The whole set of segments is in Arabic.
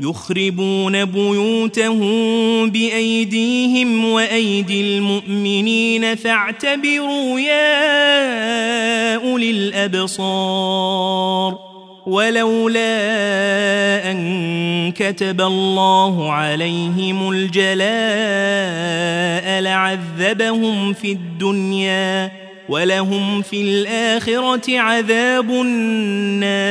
يخربون بيوتهم بأيديهم وأيدي المؤمنين فاعتبروا يا أولي الأبصار ولولا أن كتب الله عليهم الجلاء لعذبهم في الدنيا ولهم في الآخرة عذاب النار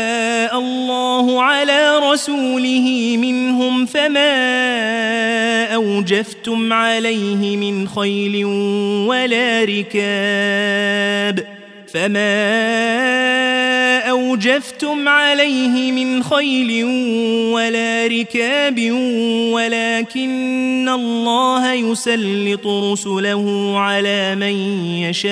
على رسوله منهم فما أوجفتم عليه من خيل ولا ركاب فما أوجفتم عليه من خيل ولا ركاب ولكن الله يسلط رسله على من يشاء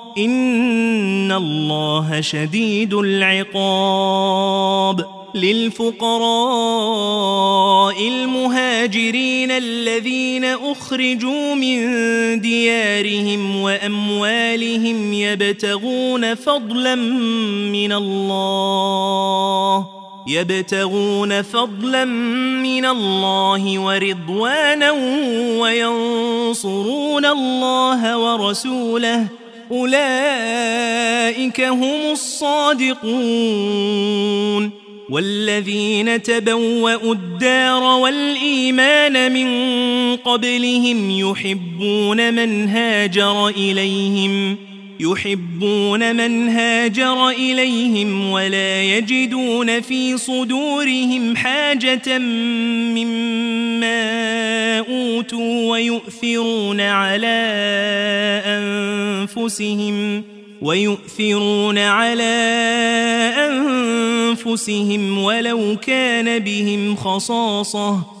إن الله شديد العقاب للفقراء المهاجرين الذين أخرجوا من ديارهم وأموالهم يبتغون فضلا من الله يبتغون فضلا من الله ورضوانا وينصرون الله ورسوله أولئك هم الصادقون والذين تبوأوا الدار والإيمان من قبلهم يحبون من هاجر إليهم يحبون من هاجر إليهم ولا يجدون في صدورهم حاجة مما أوتوا ويؤثرون على أنفسهم ويؤثرون على أنفسهم ولو كان بهم خصاصة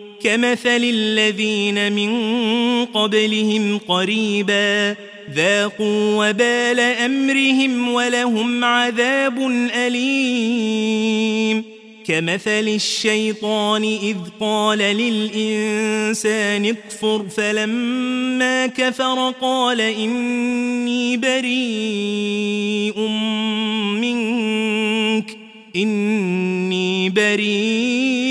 كمثل الذين من قبلهم قريبا ذاقوا وبال أمرهم ولهم عذاب أليم. كمثل الشيطان إذ قال للإنسان اكفر فلما كفر قال إني بريء منك إني بريء